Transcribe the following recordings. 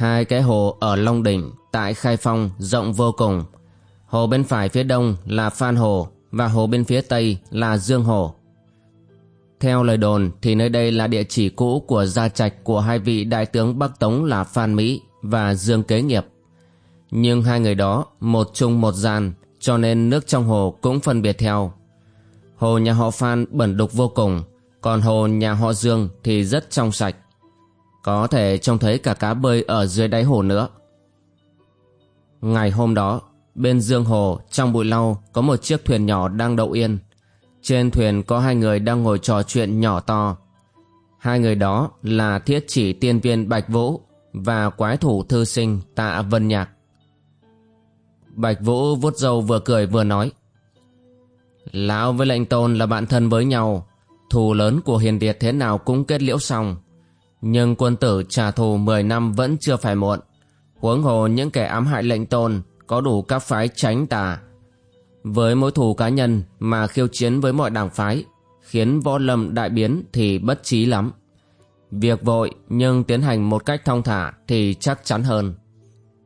Hai cái hồ ở Long Đỉnh tại Khai Phong rộng vô cùng. Hồ bên phải phía đông là Phan Hồ và hồ bên phía tây là Dương Hồ. Theo lời đồn thì nơi đây là địa chỉ cũ của gia trạch của hai vị đại tướng Bắc Tống là Phan Mỹ và Dương Kế Nghiệp. Nhưng hai người đó một chung một gian cho nên nước trong hồ cũng phân biệt theo. Hồ nhà họ Phan bẩn đục vô cùng, còn hồ nhà họ Dương thì rất trong sạch. Có thể trông thấy cả cá bơi ở dưới đáy hồ nữa. Ngày hôm đó, bên dương hồ trong bụi lau có một chiếc thuyền nhỏ đang đậu yên. Trên thuyền có hai người đang ngồi trò chuyện nhỏ to. Hai người đó là thiết chỉ tiên viên Bạch Vũ và quái thủ thư sinh Tạ Vân Nhạc. Bạch Vũ vuốt râu vừa cười vừa nói. Lão với lệnh tôn là bạn thân với nhau, thù lớn của hiền điệt thế nào cũng kết liễu xong. Nhưng quân tử trả thù 10 năm vẫn chưa phải muộn. Huống hồ những kẻ ám hại lệnh tôn có đủ các phái tránh tà. Với mối thù cá nhân mà khiêu chiến với mọi đảng phái, khiến võ lâm đại biến thì bất trí lắm. Việc vội nhưng tiến hành một cách thong thả thì chắc chắn hơn.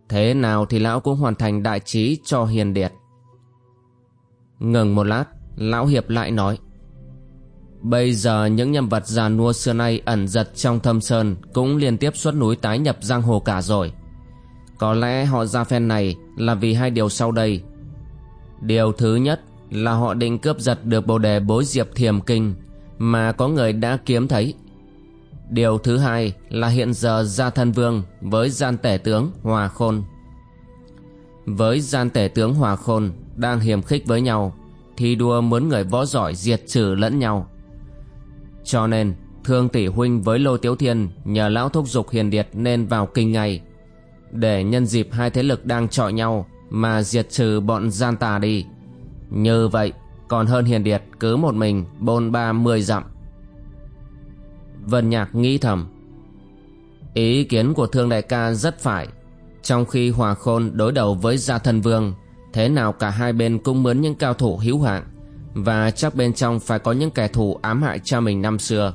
Thế nào thì lão cũng hoàn thành đại trí cho hiền điệt. Ngừng một lát, lão hiệp lại nói. Bây giờ những nhân vật già nua xưa nay ẩn giật trong thâm sơn cũng liên tiếp xuất núi tái nhập giang hồ cả rồi. Có lẽ họ ra phen này là vì hai điều sau đây. Điều thứ nhất là họ định cướp giật được bồ đề bối diệp thiềm kinh mà có người đã kiếm thấy. Điều thứ hai là hiện giờ gia thân vương với gian tể tướng Hòa Khôn. Với gian tể tướng Hòa Khôn đang hiềm khích với nhau, thi đua muốn người võ giỏi diệt trừ lẫn nhau. Cho nên Thương tỷ huynh với Lô Tiếu Thiên nhờ lão thúc dục hiền điệt nên vào kinh ngay để nhân dịp hai thế lực đang chọi nhau mà diệt trừ bọn gian tà đi. Như vậy còn hơn hiền điệt cứ một mình bôn ba mười dặm. Vân Nhạc nghĩ thầm. Ý kiến của thương đại ca rất phải. Trong khi Hòa Khôn đối đầu với Gia Thần Vương, thế nào cả hai bên cũng mướn những cao thủ hữu hạng và chắc bên trong phải có những kẻ thù ám hại cha mình năm xưa.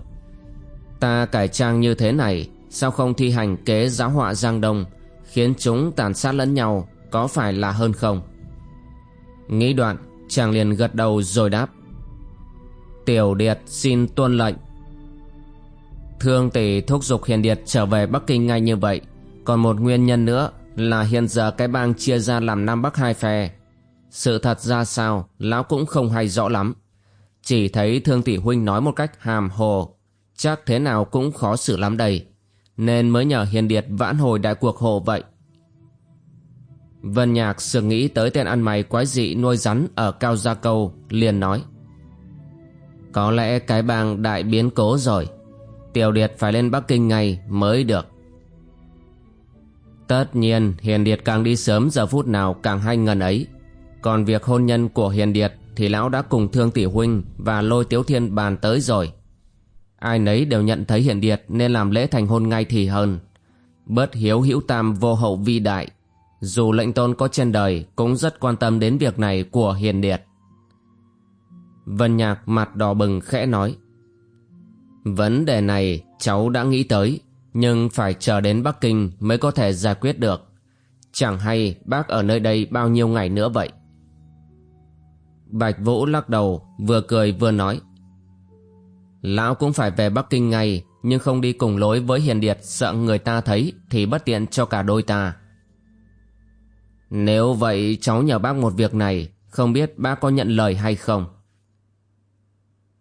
Ta cải trang như thế này, Sao không thi hành kế giáo họa Giang Đông, Khiến chúng tàn sát lẫn nhau Có phải là hơn không? Nghĩ đoạn, Chàng liền gật đầu rồi đáp. Tiểu Điệt xin tuân lệnh. Thương tỷ thúc giục Hiền Điệt trở về Bắc Kinh ngay như vậy. Còn một nguyên nhân nữa Là hiện giờ cái bang chia ra làm Nam Bắc hai phe sự thật ra sao, lão cũng không hay rõ lắm. Chỉ thấy thương tỷ huynh nói một cách hàm hồ, chắc thế nào cũng khó xử lắm đây, nên mới nhờ hiền điệt vãn hồi đại cuộc hồ vậy. Vân Nhạc sực nghĩ tới tên ăn mày quái dị nuôi rắn ở Cao Gia Câu, liền nói. Có lẽ cái bang đại biến cố rồi, Tiểu Điệt phải lên Bắc Kinh ngay mới được. Tất nhiên, Hiền Điệt càng đi sớm giờ phút nào càng hay ngần ấy. Còn việc hôn nhân của Hiền Điệt thì lão đã cùng Thương Tỷ Huynh và Lôi Tiếu Thiên bàn tới rồi. Ai nấy đều nhận thấy Hiền Điệt nên làm lễ thành hôn ngay thì hơn. Bớt hiếu hữu tam vô hậu vi đại. Dù lệnh tôn có trên đời cũng rất quan tâm đến việc này của Hiền Điệt. Vân Nhạc mặt đỏ bừng khẽ nói. Vấn đề này cháu đã nghĩ tới, nhưng phải chờ đến Bắc Kinh mới có thể giải quyết được. Chẳng hay bác ở nơi đây bao nhiêu ngày nữa vậy. Bạch Vũ lắc đầu, vừa cười vừa nói. Lão cũng phải về Bắc Kinh ngay, nhưng không đi cùng lối với Hiền Điệt sợ người ta thấy thì bất tiện cho cả đôi ta. Nếu vậy cháu nhờ bác một việc này, không biết bác có nhận lời hay không?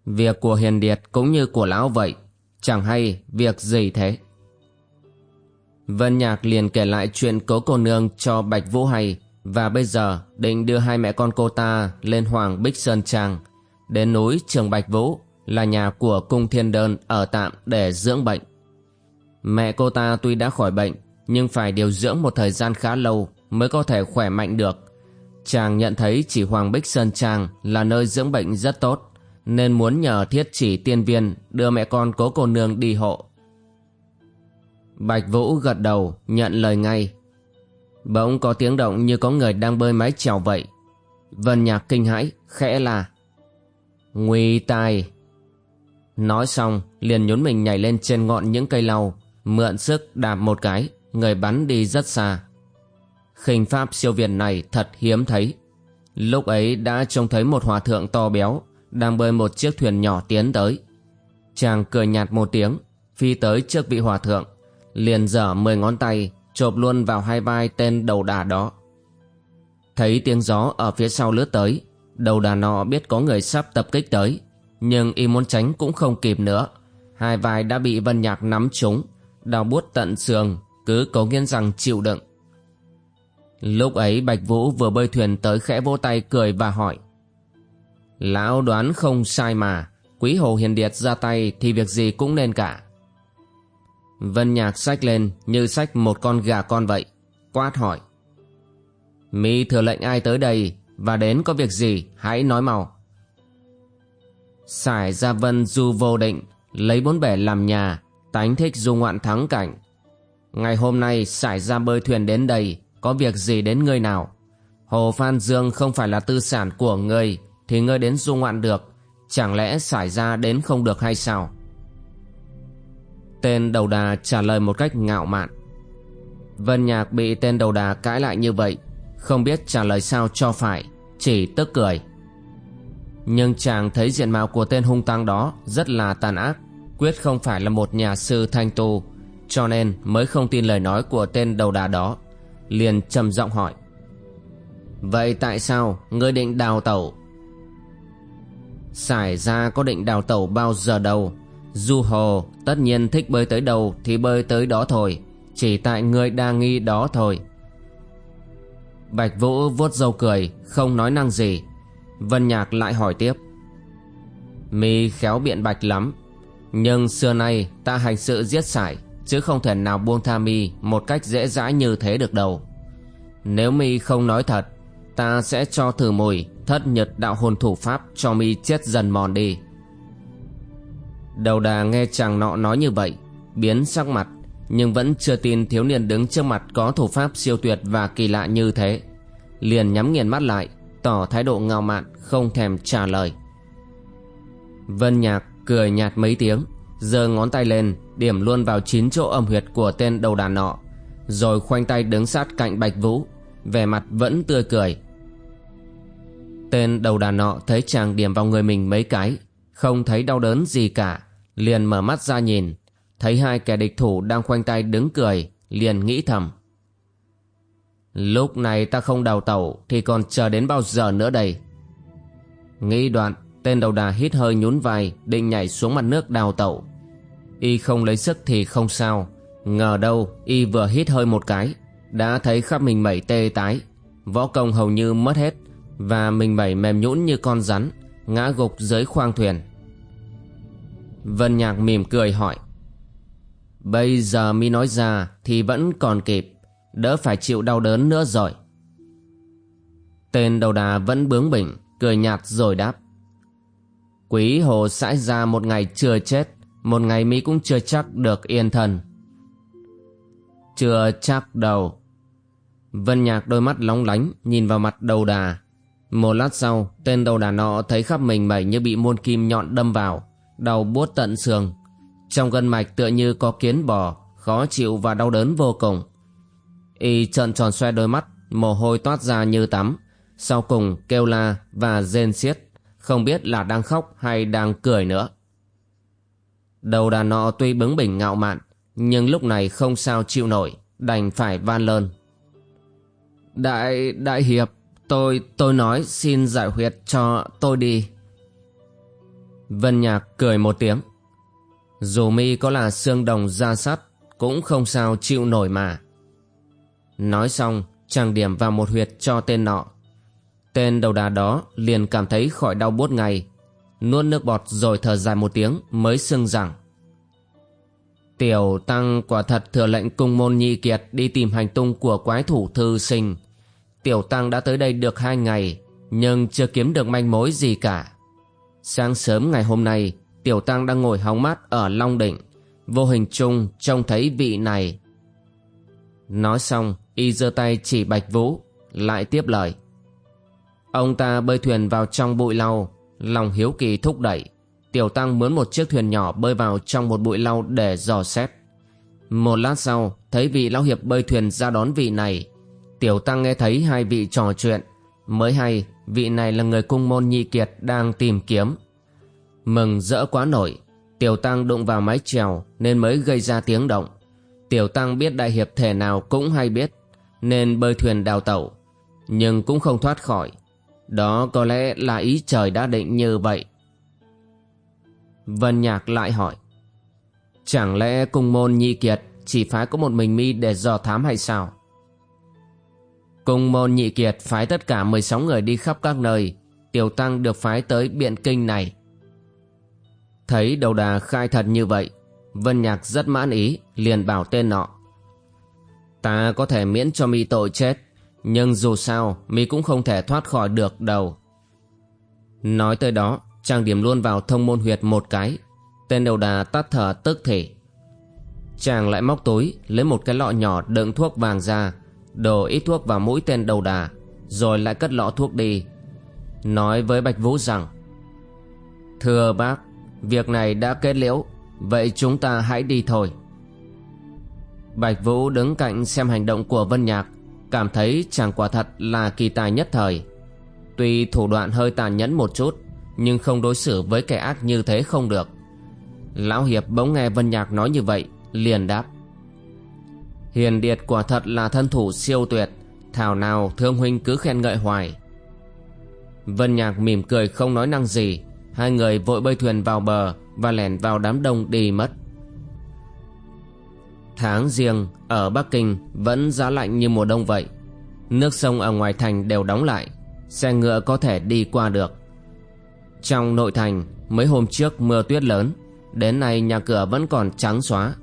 Việc của Hiền Điệt cũng như của lão vậy, chẳng hay việc gì thế. Vân Nhạc liền kể lại chuyện cố cô nương cho Bạch Vũ hay và bây giờ định đưa hai mẹ con cô ta lên Hoàng Bích Sơn Trang, đến núi Trường Bạch Vũ, là nhà của cung thiên đơn ở tạm để dưỡng bệnh. Mẹ cô ta tuy đã khỏi bệnh nhưng phải điều dưỡng một thời gian khá lâu mới có thể khỏe mạnh được. Chàng nhận thấy chỉ Hoàng Bích Sơn Trang là nơi dưỡng bệnh rất tốt nên muốn nhờ thiết chỉ tiên viên đưa mẹ con cố cô nương đi hộ. Bạch Vũ gật đầu nhận lời ngay. Bỗng có tiếng động như có người đang bơi mái chèo vậy. Vân Nhạc kinh hãi, khẽ là Nguy tai. Nói xong liền nhún mình nhảy lên trên ngọn những cây lau Mượn sức đạp một cái Người bắn đi rất xa. Khinh pháp siêu việt này thật hiếm thấy. Lúc ấy đã trông thấy một hòa thượng to béo Đang bơi một chiếc thuyền nhỏ tiến tới. Chàng cười nhạt một tiếng Phi tới trước vị hòa thượng Liền dở mười ngón tay Chộp luôn vào hai vai tên đầu đà đó. Thấy tiếng gió ở phía sau lướt tới, Đầu đà nọ biết có người sắp tập kích tới, Nhưng y muốn tránh cũng không kịp nữa. Hai vai đã bị Vân Nhạc nắm trúng, Đau buốt tận xương, Cứ cố nghiến rằng chịu đựng. Lúc ấy Bạch Vũ vừa bơi thuyền tới khẽ vỗ tay cười và hỏi, Lão đoán không sai mà, Quý Hồ Hiền Điệt ra tay thì việc gì cũng nên cả. Vân Nhạc sách lên như sách một con gà con vậy Quát hỏi Mi thừa lệnh ai tới đây và đến có việc gì hãy nói mau. Sải Gia Vân du vô định, lấy bốn bể làm nhà, tánh thích du ngoạn thắng cảnh. Ngày hôm nay sải ra bơi thuyền đến đây, có việc gì đến ngươi nào? Hồ Phan Dương không phải là tư sản của ngươi, thì ngươi đến du ngoạn được, chẳng lẽ sải ra đến không được hay sao? Tên đầu đà trả lời một cách ngạo mạn. Vân Nhạc bị tên đầu đà cãi lại như vậy, không biết trả lời sao cho phải, Chỉ tức cười. Nhưng chàng thấy diện mạo của tên hung tăng đó Rất là tàn ác, Quyết không phải là một nhà sư thanh tu, Cho nên mới không tin lời nói của tên đầu đà đó, Liền trầm giọng hỏi. Vậy tại sao ngươi định đào tẩu? Sải ra có định đào tẩu bao giờ đâu? Du hồ tất nhiên thích bơi tới đâu Thì bơi tới đó thôi, Chỉ tại ngươi đa nghi đó thôi. Bạch Vũ vuốt râu cười, Không nói năng gì. Vân Nhạc lại hỏi tiếp. Mi khéo biện bạch lắm, Nhưng xưa nay ta hành sự giết sải, Chứ không thể nào buông tha mi Một cách dễ dãi như thế được đâu. Nếu mi không nói thật, Ta sẽ cho thử mùi, Thất nhật đạo hồn thủ pháp Cho mi chết dần mòn đi. Đầu đà nghe chàng nọ nói như vậy, Biến sắc mặt, nhưng vẫn chưa tin thiếu niên đứng trước mặt có thủ pháp siêu tuyệt và kỳ lạ như thế. Liền nhắm nghiền mắt lại, tỏ thái độ ngạo mạn, không thèm trả lời. Vân nhạc cười nhạt mấy tiếng, giơ ngón tay lên, điểm luôn vào chín chỗ âm huyệt của tên đầu đàn nọ, rồi khoanh tay đứng sát cạnh bạch vũ, vẻ mặt vẫn tươi cười. Tên đầu đàn nọ thấy chàng điểm vào người mình mấy cái, không thấy đau đớn gì cả liền mở mắt ra nhìn. Thấy hai kẻ địch thủ đang khoanh tay đứng cười, liền nghĩ thầm. Lúc này ta không đào tẩu, thì còn chờ đến bao giờ nữa đây? Nghĩ đoạn, tên đầu đà hít hơi nhún vai, định nhảy xuống mặt nước đào tẩu. Y không lấy sức thì không sao. Ngờ đâu, y vừa hít hơi một cái, đã thấy khắp mình mẩy tê tái. Võ công hầu như mất hết, và mình mẩy mềm nhũn như con rắn, ngã gục dưới khoang thuyền vân nhạc mỉm cười hỏi. Bây giờ mi nói ra thì vẫn còn kịp, Đỡ phải chịu đau đớn nữa rồi. Tên đầu đà vẫn bướng bỉnh, Cười nhạt rồi đáp. Quý hồ sãi ra một ngày chưa chết, Một ngày mi cũng chưa chắc được yên thần. Chưa chắc đâu. Vân nhạc đôi mắt lóng lánh, Nhìn vào mặt đầu đà. Một lát sau, Tên đầu đà nọ thấy khắp mình mẩy như bị muôn kim nhọn đâm vào. Đau buốt tận xương. Trong gân mạch tựa như có kiến bò Khó chịu và đau đớn vô cùng. Y trợn tròn xoe đôi mắt Mồ hôi toát ra như tắm. Sau cùng kêu la và rên xiết Không biết là đang khóc hay đang cười nữa. Đầu đàn nọ tuy bướng bỉnh ngạo mạn Nhưng lúc này không sao chịu nổi Đành phải van lơn. Đại, đại hiệp Tôi, tôi nói xin giải huyệt cho tôi đi. Vân Nhạc cười một tiếng dù mi có là xương đồng da sắt Cũng không sao chịu nổi mà Nói xong chàng điểm vào một huyệt cho tên nọ Tên đầu đà đó liền cảm thấy khỏi đau buốt ngay nuốt nước bọt rồi thở dài một tiếng mới xưng rằng Tiểu Tăng quả thật thừa lệnh cung môn nhị kiệt đi tìm hành tung của quái thủ thư sinh. Tiểu Tăng đã tới đây được hai ngày, nhưng chưa kiếm được manh mối gì cả. Sáng sớm ngày hôm nay, Tiểu Tăng đang ngồi hóng mát ở Long Định, vô hình chung trông thấy vị này. Nói xong, y giơ tay chỉ Bạch Vũ, lại tiếp lời. Ông ta bơi thuyền vào trong bụi lau, lòng hiếu kỳ thúc đẩy. Tiểu Tăng mướn một chiếc thuyền nhỏ bơi vào trong một bụi lau để dò xét. Một lát sau, thấy vị lão hiệp bơi thuyền ra đón vị này. Tiểu Tăng nghe thấy hai vị trò chuyện. Mới hay, vị này là người cung môn nhị kiệt đang tìm kiếm. Mừng rỡ quá nổi, Tiểu Tăng đụng vào mái trèo nên mới gây ra tiếng động. Tiểu Tăng biết đại hiệp thể nào cũng hay biết, nên bơi thuyền đào tẩu. Nhưng cũng không thoát khỏi. Đó có lẽ là ý trời đã định như vậy. Vân Nhạc lại hỏi. Chẳng lẽ cung môn nhị kiệt chỉ phái có một mình mi để dò thám hay sao? Cung môn nhị kiệt phái tất cả 16 người đi khắp các nơi, tiểu tăng được phái tới biện kinh này. Thấy đầu đà khai thật như vậy, Vân Nhạc rất mãn ý, liền bảo tên nọ. Ta có thể miễn cho mi tội chết, nhưng dù sao mi cũng không thể thoát khỏi được đầu." Nói tới đó, Trang điểm luôn vào thông môn huyệt một cái Tên đầu đà tắt thở tức thể. Chàng lại móc túi Lấy một cái lọ nhỏ đựng thuốc vàng ra Đổ ít thuốc vào mũi tên đầu đà, Rồi lại cất lọ thuốc đi. Nói với Bạch Vũ rằng, Thưa bác, Việc này đã kết liễu, Vậy chúng ta hãy đi thôi. Bạch Vũ đứng cạnh xem hành động của Vân Nhạc, Cảm thấy chàng quả thật là kỳ tài nhất thời. Tuy thủ đoạn hơi tàn nhẫn một chút, nhưng không đối xử với kẻ ác như thế không được. Lão hiệp bỗng nghe vân nhạc nói như vậy, liền đáp hiền điệt quả thật là thân thủ siêu tuyệt. Thảo nào thương huynh cứ khen ngợi hoài. Vân nhạc mỉm cười không nói năng gì. Hai người vội bơi thuyền vào bờ và lẻn vào đám đông đi mất. Tháng riêng ở bắc kinh vẫn giá lạnh như mùa đông vậy. Nước sông ở ngoài thành đều đóng lại. Xe ngựa có thể đi qua được. Trong nội thành, mấy hôm trước mưa tuyết lớn, đến nay nhà cửa vẫn còn trắng xóa.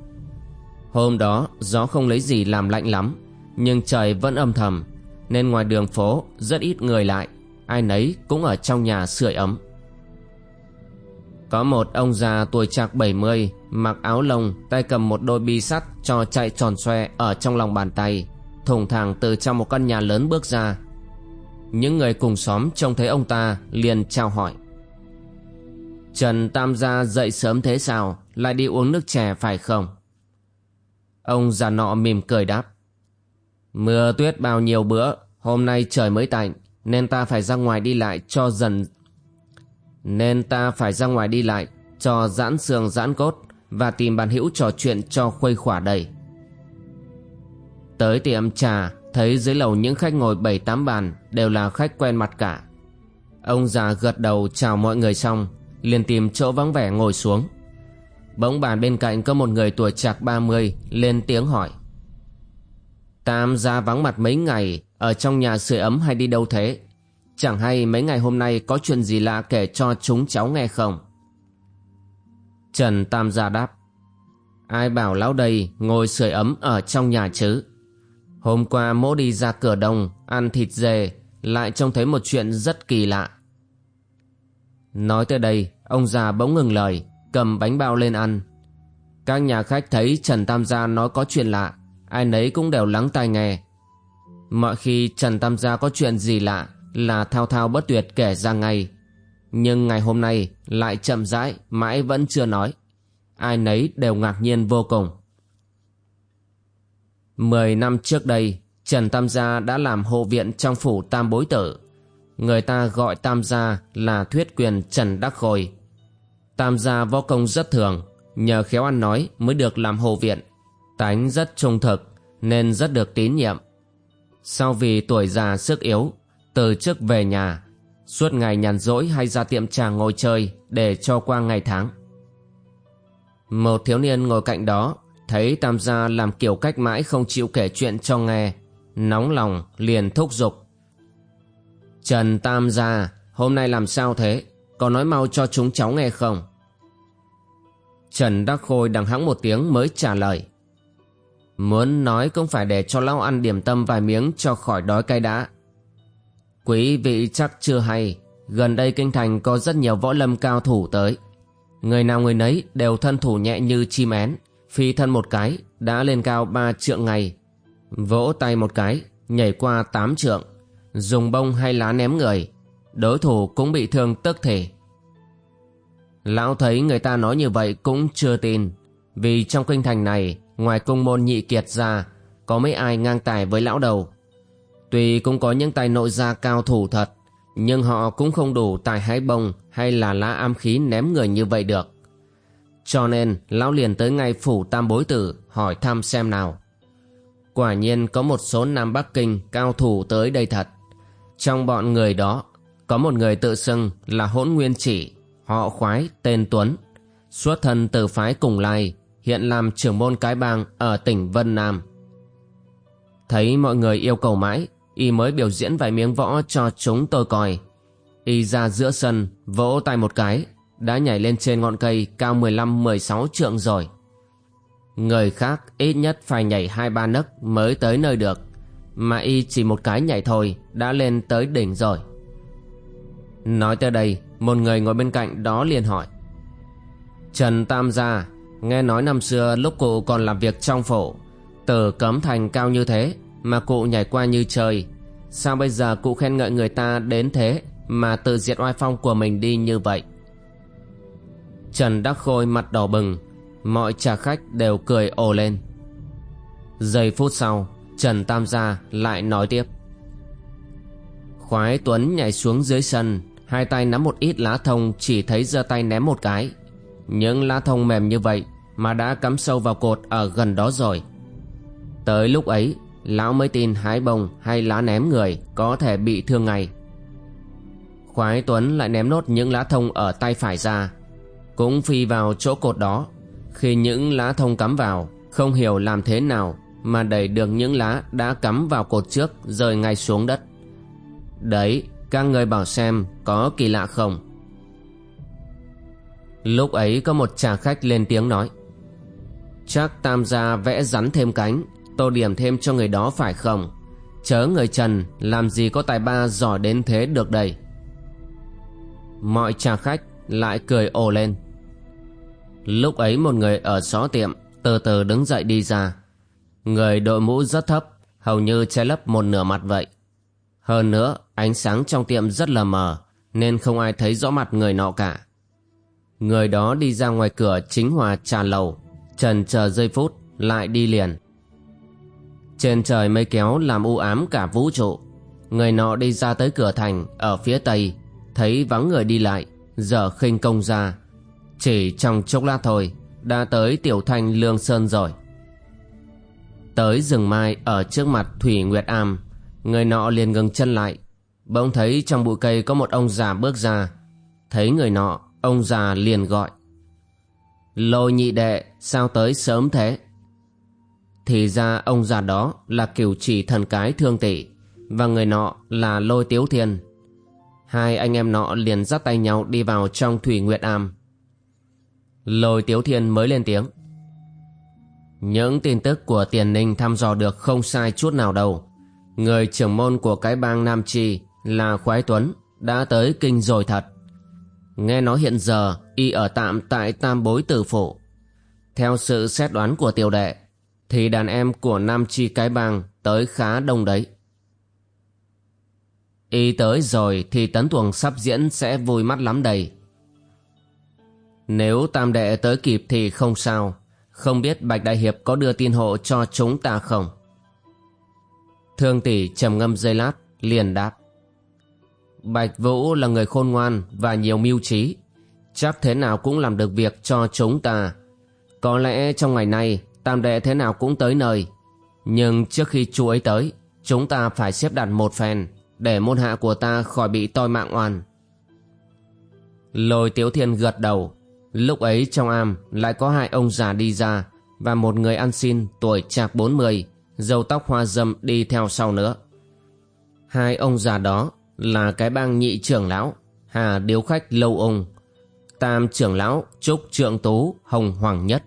Hôm đó gió không lấy gì làm lạnh lắm, nhưng trời vẫn âm thầm, nên ngoài đường phố rất ít người lại, ai nấy cũng ở trong nhà sưởi ấm. Có một ông già tuổi trạc 70, mặc áo lông, tay cầm một đôi bi sắt cho chạy tròn xoe ở trong lòng bàn tay, thùng thẳng từ trong một căn nhà lớn bước ra. Những người cùng xóm trông thấy ông ta liền chào hỏi. Trần Tam Gia dậy sớm thế sao Lại đi uống nước chè phải không Ông già nọ mỉm cười đáp. Mưa tuyết bao nhiêu bữa, Hôm nay trời mới tạnh, Nên ta phải ra ngoài đi lại cho dần Nên ta phải ra ngoài đi lại Cho giãn xương giãn cốt Và tìm bàn hữu trò chuyện cho khuây khỏa đầy. Tới tiệm trà, Thấy dưới lầu những khách ngồi bảy tám bàn Đều là khách quen mặt cả. Ông già gật đầu chào mọi người xong, liền tìm chỗ vắng vẻ ngồi xuống bỗng bàn bên cạnh có một người tuổi chạc ba mươi, lên tiếng hỏi. Tam ra vắng mặt mấy ngày, ở trong nhà sưởi ấm hay đi đâu thế? Chẳng hay mấy ngày hôm nay có chuyện gì lạ kể cho chúng cháu nghe không? Trần tam gia đáp. Ai bảo lão đây ngồi sưởi ấm ở trong nhà chứ? Hôm qua mỗ đi ra cửa đông ăn thịt dê, lại trông thấy một chuyện rất kỳ lạ. Nói tới đây, Ông già bỗng ngừng lời. Cầm bánh bao lên ăn. Các nhà khách thấy Trần Tam Gia nói có chuyện lạ, Ai nấy cũng đều lắng tai nghe. Mọi khi Trần Tam Gia có chuyện gì lạ Là thao thao bất tuyệt kể ra ngay. Nhưng ngày hôm nay Lại chậm rãi, Mãi vẫn chưa nói. Ai nấy đều ngạc nhiên vô cùng. Mười năm trước đây, Trần Tam Gia đã làm hộ viện trong phủ Tam Bối Tử. Người ta gọi Tam Gia là thuyết quyền Trần Đắc Khôi. Tam Gia võ công rất thường, nhờ khéo ăn nói mới được làm hồ viện. Tánh rất trung thực, nên rất được tín nhiệm. Sau vì tuổi già sức yếu, từ trước về nhà, suốt ngày nhàn rỗi hay ra tiệm trà ngồi chơi để cho qua ngày tháng. Một thiếu niên ngồi cạnh đó, thấy Tam Gia làm kiểu cách mãi không chịu kể chuyện cho nghe, nóng lòng liền thúc giục Trần Tam gia, hôm nay làm sao thế? Có nói mau cho chúng cháu nghe không? Trần Đắc Khôi đằng hắng một tiếng mới trả lời. Muốn nói cũng phải để cho lão ăn điểm tâm vài miếng cho khỏi đói cay đã. Quý vị chắc chưa hay, Gần đây kinh thành có rất nhiều võ lâm cao thủ tới. Người nào người nấy đều thân thủ nhẹ như chim én Phi thân một cái, đã lên cao ba trượng ngày. Vỗ tay một cái, nhảy qua tám trượng, Dùng bông hay lá ném người. Đối thủ cũng bị thương tức thể Lão thấy người ta nói như vậy cũng chưa tin, Vì trong kinh thành này, Ngoài cung môn nhị kiệt ra, Có mấy ai ngang tài với lão đầu. Tuy cũng có những tài nội gia cao thủ thật, Nhưng họ cũng không đủ tài hái bông Hay là lá am khí ném người như vậy được. Cho nên, lão liền tới ngay phủ tam bối tử, Hỏi thăm xem nào. Quả nhiên có một số Nam Bắc Kinh cao thủ tới đây thật. Trong bọn người đó có một người tự xưng là hỗn nguyên chỉ, Họ khoái tên Tuấn, Xuất thân từ phái cùng lai, Hiện làm trưởng môn cái bang Ở tỉnh Vân Nam. Thấy mọi người yêu cầu mãi, Y mới biểu diễn vài miếng võ cho chúng tôi coi. Y ra giữa sân, Vỗ tay một cái, Đã nhảy lên trên ngọn cây cao 15-16 trượng rồi. Người khác ít nhất phải nhảy hai ba nấc mới tới nơi được, Mà y chỉ một cái nhảy thôi, đã lên tới đỉnh rồi. Nói tới đây, một người ngồi bên cạnh đó liền hỏi. Trần Tam Gia, Nghe nói năm xưa lúc cụ còn làm việc trong phủ Từ cấm thành cao như thế, Mà cụ nhảy qua như trời, Sao bây giờ cụ khen ngợi người ta đến thế Mà tự diệt oai phong của mình đi như vậy? Trần Đắc Khôi mặt đỏ bừng, Mọi trà khách đều cười ồ lên. Giây phút sau, Trần Tam Gia lại nói tiếp. Khoái Tuấn nhảy xuống dưới sân Hai tay nắm một ít lá thông, Chỉ thấy giơ tay ném một cái. Những lá thông mềm như vậy Mà đã cắm sâu vào cột ở gần đó rồi. Tới lúc ấy, Lão mới tin hái bông hay lá ném người Có thể bị thương ngay. Khoái Tuấn lại ném nốt những lá thông Ở tay phải ra. Cũng phi vào chỗ cột đó. Khi những lá thông cắm vào, Không hiểu làm thế nào Mà đẩy được những lá đã cắm vào cột trước Rơi ngay xuống đất. Đấy các người bảo xem Có kỳ lạ không Lúc ấy có một trà khách lên tiếng nói Chắc tam gia vẽ rắn thêm cánh Tô điểm thêm cho người đó phải không Chớ người Trần Làm gì có tài ba giỏi đến thế được đây Mọi trà khách lại cười ồ lên Lúc ấy một người ở xó tiệm từ từ đứng dậy đi ra. Người đội mũ rất thấp, hầu như che lấp một nửa mặt vậy. Hơn nữa, ánh sáng trong tiệm rất là mờ, nên không ai thấy rõ mặt người nọ cả. Người đó đi ra ngoài cửa chính hòa trà lầu, trần chờ giây phút, lại đi liền. Trên trời mây kéo làm u ám cả vũ trụ. Người nọ đi ra tới cửa thành ở phía tây, thấy vắng người đi lại, giờ khinh công ra, chỉ trong chốc lát thôi Đã tới tiểu thanh lương sơn rồi Tới rừng mai ở trước mặt Thủy Nguyệt Am Người nọ liền ngừng chân lại. Bỗng thấy trong bụi cây có một ông già bước ra. Thấy người nọ, Ông già liền gọi. Lôi nhị đệ, Sao tới sớm thế? Thì ra ông già đó Là cửu chỉ thần cái thương tỷ, Và người nọ là lôi tiếu thiên. Hai anh em nọ liền dắt tay nhau đi vào trong Thủy Nguyệt Am. Lôi Tiếu Thiên mới lên tiếng. Những tin tức của Tiền Ninh thăm dò được không sai chút nào đâu. Người trưởng môn của cái bang Nam Tri là Khoái Tuấn, đã tới kinh rồi thật. Nghe nói hiện giờ, y ở tạm tại Tam Bối Tử Phủ. Theo sự xét đoán của tiểu đệ, thì đàn em của Nam Tri cái bang tới khá đông đấy. Y tới rồi thì tấn tuồng sắp diễn sẽ vui mắt lắm đây. Nếu tam đệ tới kịp thì không sao Không biết Bạch Đại Hiệp có đưa tin hộ cho chúng ta không Thương tỷ trầm ngâm giây lát liền đáp. Bạch Vũ là người khôn ngoan và nhiều mưu trí. Chắc thế nào cũng làm được việc cho chúng ta. Có lẽ trong ngày nay Tam đệ thế nào cũng tới nơi. Nhưng trước khi chú ấy tới Chúng ta phải xếp đặt một phen Để môn hạ của ta khỏi bị toi mạng oan. Lôi Tiếu Thiên gật đầu. Lúc ấy trong am lại có hai ông già đi ra và một người ăn xin tuổi chạc 40, dâu tóc hoa dâm đi theo sau nữa. Hai ông già đó là cái bang nhị trưởng lão Hà Điếu Khách Lâu Ung, Tam trưởng lão Trúc Trượng Tú Hồng Hoàng Nhất.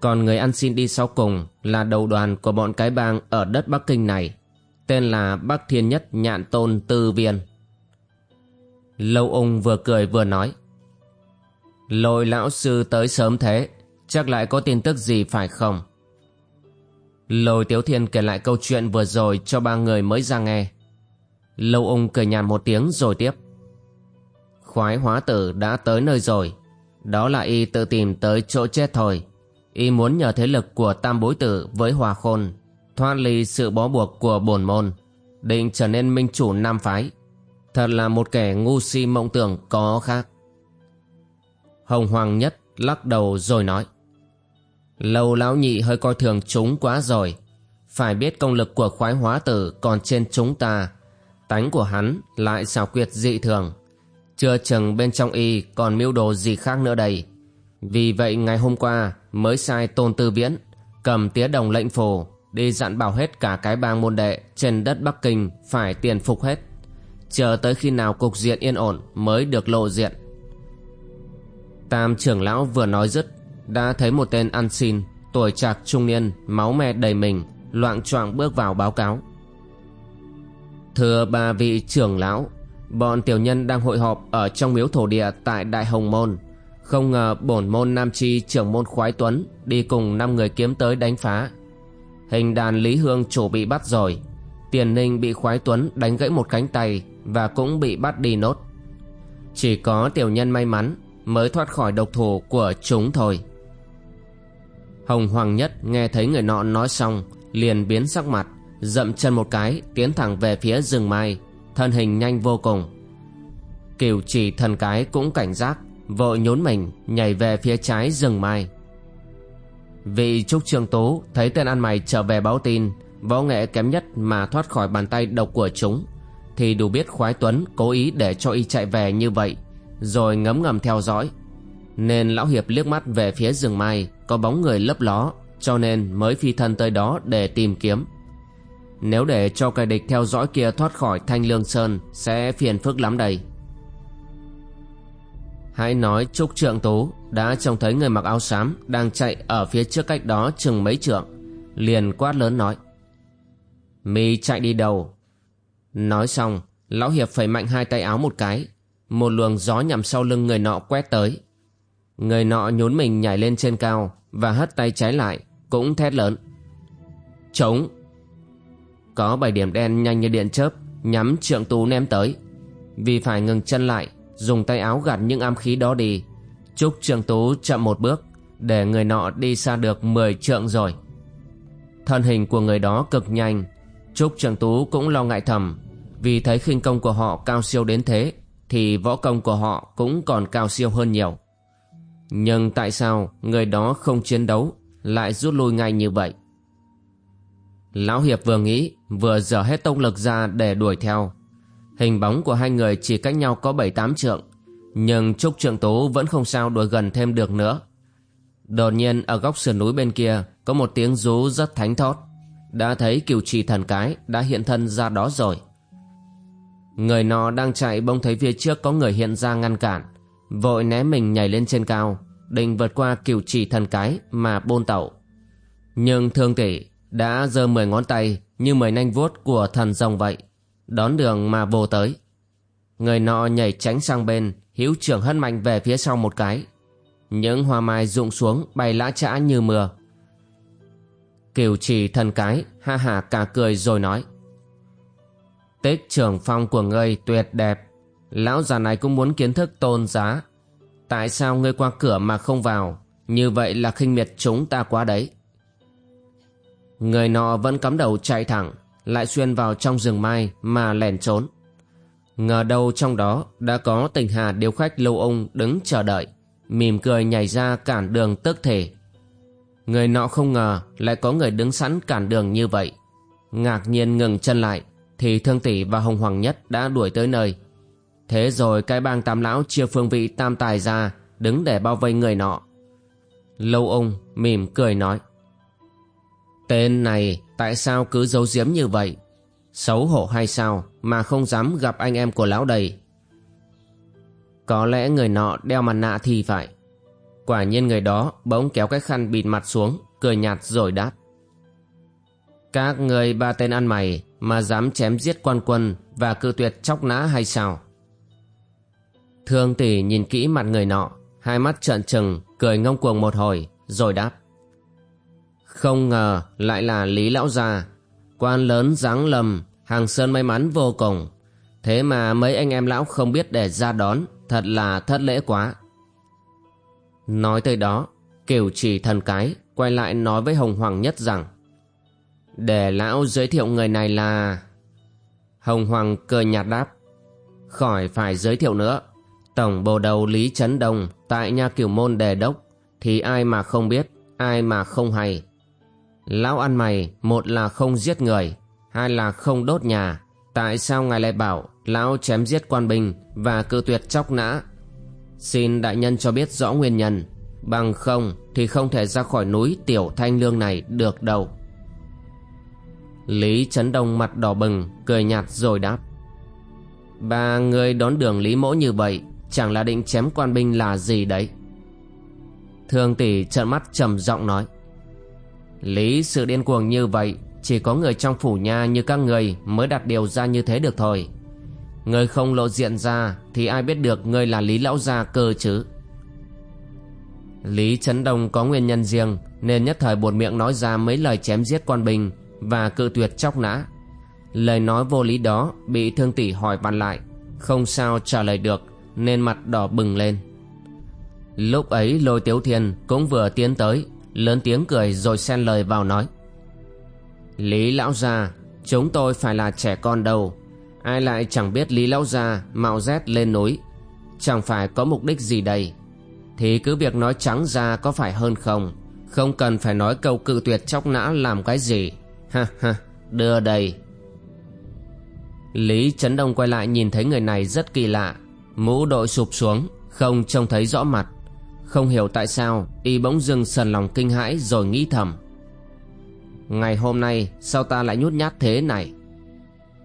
Còn người ăn xin đi sau cùng là đầu đoàn của bọn cái bang ở đất Bắc Kinh này, tên là Bắc Thiên Nhất Nhạn Tôn Tư Viên. Lâu ung vừa cười vừa nói. Lôi lão sư tới sớm thế, chắc lại có tin tức gì phải không? Lôi Tiếu Thiên kể lại câu chuyện vừa rồi cho ba người mới ra nghe. Lâu ung cười nhạt một tiếng rồi tiếp. Khoái hóa tử đã tới nơi rồi, đó là y tự tìm tới chỗ chết thôi. Y muốn nhờ thế lực của tam bối tử với hòa khôn, thoát ly sự bó buộc của bổn môn, định trở nên minh chủ nam phái. Thật là một kẻ ngu si mộng tưởng có khác. Hồng Hoàng Nhất lắc đầu rồi nói. Lâu lão nhị hơi coi thường chúng quá rồi. Phải biết công lực của khoái hóa tử còn trên chúng ta. Tánh của hắn lại xảo quyệt dị thường. Chưa chừng bên trong y còn mưu đồ gì khác nữa đây. Vì vậy ngày hôm qua mới sai tôn tư viễn, cầm tía đồng lệnh phù, đi dặn bảo hết cả cái bang môn đệ trên đất Bắc Kinh phải tiền phục hết. Chờ tới khi nào cục diện yên ổn mới được lộ diện. Tam trưởng lão vừa nói dứt đã thấy một tên ăn xin, tuổi trạc trung niên, máu me đầy mình, loạng choạng bước vào báo cáo. Thưa ba vị trưởng lão, bọn tiểu nhân đang hội họp ở trong miếu thổ địa tại đại hồng môn. Không ngờ bổn môn nam chi trưởng môn khoái tuấn đi cùng năm người kiếm tới đánh phá. Hình đàn lý hương chủ bị bắt rồi, tiền ninh bị khoái tuấn đánh gãy một cánh tay và cũng bị bắt đi nốt. Chỉ có tiểu nhân may mắn mới thoát khỏi độc thủ của chúng thôi. Hồng Hoàng Nhất nghe thấy người nọ nói xong, liền biến sắc mặt, dậm chân một cái, tiến thẳng về phía rừng mai, thân hình nhanh vô cùng. Cửu chỉ thần cái cũng cảnh giác, vội nhốn mình, nhảy về phía trái rừng mai. Vị trúc trương tú thấy tên ăn mày trở về báo tin, võ nghệ kém nhất mà thoát khỏi bàn tay độc của chúng, thì đủ biết khoái tuấn cố ý để cho y chạy về như vậy, rồi ngấm ngầm theo dõi nên lão hiệp liếc mắt về phía rừng mai, có bóng người lấp ló, cho nên mới phi thân tới đó để tìm kiếm. Nếu để cho kẻ địch theo dõi kia thoát khỏi thanh lương sơn, sẽ phiền phức lắm đây. Hãy nói trúc trượng tú, đã trông thấy người mặc áo xám đang chạy ở phía trước cách đó chừng mấy trượng, liền quát lớn nói. Mi chạy đi đầu. nói xong, lão hiệp phẩy mạnh hai tay áo một cái, một luồng gió nhằm sau lưng người nọ quét tới người nọ nhún mình nhảy lên trên cao và hất tay trái lại, cũng thét lớn. Trống! Có bảy điểm đen nhanh như điện chớp, nhắm trượng tú ném tới. Vì phải ngừng chân lại, dùng tay áo gạt những am khí đó đi. Chúc trượng tú chậm một bước, để người nọ đi xa được mười trượng rồi. Thân hình của người đó cực nhanh. Trúc trượng tú cũng lo ngại thầm. Vì thấy khinh công của họ cao siêu đến thế, thì võ công của họ cũng còn cao siêu hơn nhiều nhưng tại sao người đó không chiến đấu, lại rút lui ngay như vậy? Lão hiệp vừa nghĩ, vừa dở hết tông lực ra để đuổi theo. Hình bóng của hai người chỉ cách nhau có bảy tám trượng, nhưng trúc trượng tố vẫn không sao đuổi gần thêm được nữa. Đột nhiên, ở góc sườn núi bên kia, có một tiếng rú rất thánh thót. Đã thấy cửu trì thần cái đã hiện thân ra đó rồi. Người nọ đang chạy bỗng thấy phía trước có người hiện ra ngăn cản vội né mình nhảy lên trên cao, định vượt qua cửu chỉ thần cái mà bôn tẩu. Nhưng thương tỷ đã giơ mười ngón tay như mười nanh vuốt của thần rồng vậy, đón đường mà vô tới. Người nọ nhảy tránh sang bên, hữu trưởng hất mạnh về phía sau một cái. Những hoa mai rụng xuống bay lã chã như mưa. Kiều trì thần cái ha hả cả cười rồi nói, tích trưởng phong của ngươi tuyệt đẹp lão già này cũng muốn kiến thức tôn giá. Tại sao ngươi qua cửa mà không vào? Như vậy là khinh miệt chúng ta quá đấy. Người nọ vẫn cắm đầu chạy thẳng, lại xuyên vào trong rừng mai mà lẻn trốn. Ngờ đâu trong đó đã có tình hà điêu khách lâu ông đứng chờ đợi, mỉm cười nhảy ra cản đường tức thể người nọ không ngờ lại có người đứng sẵn cản đường như vậy. Ngạc nhiên ngừng chân lại, thì thương tỷ và hồng hoàng nhất đã đuổi tới nơi thế rồi cái bang tam lão chia phương vị tam tài ra đứng để bao vây người nọ lâu ông mỉm cười nói tên này tại sao cứ giấu giếm như vậy xấu hổ hay sao mà không dám gặp anh em của lão đầy Có lẽ người nọ đeo mặt nạ thì phải. Quả nhiên người đó bỗng kéo cái khăn bịt mặt xuống, cười nhạt rồi đáp. Các người ba tên ăn mày mà dám chém giết quan quân và cự tuyệt chóc nã hay sao? Thương tỷ nhìn kỹ mặt người nọ, hai mắt trợn trừng, cười ngông cuồng một hồi, rồi đáp. Không ngờ lại là Lý Lão Gia, quan lớn dáng lầm, hàng sơn may mắn vô cùng. Thế mà mấy anh em lão không biết để ra đón, thật là thất lễ quá. Nói tới đó, kiểu chỉ thần cái, quay lại nói với Hồng Hoàng Nhất rằng Để lão giới thiệu người này là... Hồng Hoàng cười nhạt đáp Khỏi phải giới thiệu nữa Tổng bồ đầu Lý Trấn Đông tại nhà cửu môn đề đốc thì ai mà không biết, ai mà không hay. Lão ăn mày, một là không giết người, hai là không đốt nhà. Tại sao ngài lại bảo lão chém giết quan binh và cự tuyệt chóc nã? Xin đại nhân cho biết rõ nguyên nhân, bằng không thì không thể ra khỏi núi tiểu thanh lương này được đâu. Lý Trấn Đông mặt đỏ bừng, cười nhạt rồi đáp. Ba người đón đường Lý Mỗ như vậy Chẳng là định chém quan binh là gì đấy. Thương tỷ trợn mắt trầm giọng nói. Lý, sự điên cuồng như vậy, Chỉ có người trong phủ nhà như các người Mới đặt điều ra như thế được thôi. Người không lộ diện ra Thì ai biết được người là Lý Lão Gia cơ chứ? Lý Trấn Đông có nguyên nhân riêng, Nên nhất thời buồn miệng nói ra mấy lời chém giết quan binh Và cự tuyệt chóc nã. Lời nói vô lý đó Bị thương tỷ hỏi bàn lại, Không sao trả lời được nên mặt đỏ bừng lên. Lúc ấy lôi tiếu thiên cũng vừa tiến tới, lớn tiếng cười rồi xen lời vào nói, lý lão gia, chúng tôi phải là trẻ con đâu. Ai lại chẳng biết lý lão gia mạo rét lên núi, chẳng phải có mục đích gì đây? Thì cứ việc nói trắng ra có phải hơn không? Không cần phải nói câu cự tuyệt chóc nã làm cái gì. Ha ha, đưa đây. Lý trấn đông quay lại nhìn thấy người này rất kỳ lạ. Mũ đội sụp xuống, Không trông thấy rõ mặt. Không hiểu tại sao, Y bỗng dưng sần lòng kinh hãi rồi nghĩ thầm. Ngày hôm nay, Sao ta lại nhút nhát thế này?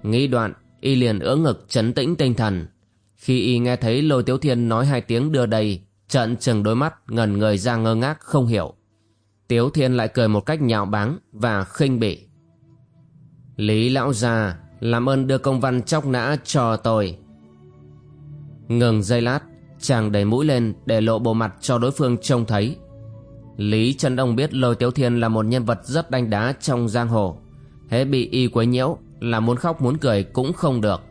Nghĩ đoạn, Y liền ưỡn ngực chấn tĩnh tinh thần. Khi Y nghe thấy lôi tiếu thiên nói hai tiếng đưa đầy Trận chừng đôi mắt, ngẩn người ra ngơ ngác, không hiểu. Tiếu thiên lại cười một cách nhạo báng Và khinh bỉ. Lý lão già, Làm ơn đưa công văn chóc nã cho tôi. Ngừng giây lát, Chàng đẩy mũi lên để lộ bộ mặt cho đối phương trông thấy. Lý Trần Đông biết Lôi Tiếu Thiên là một nhân vật rất đanh đá trong giang hồ. Hễ bị y quấy nhiễu là muốn khóc muốn cười cũng không được.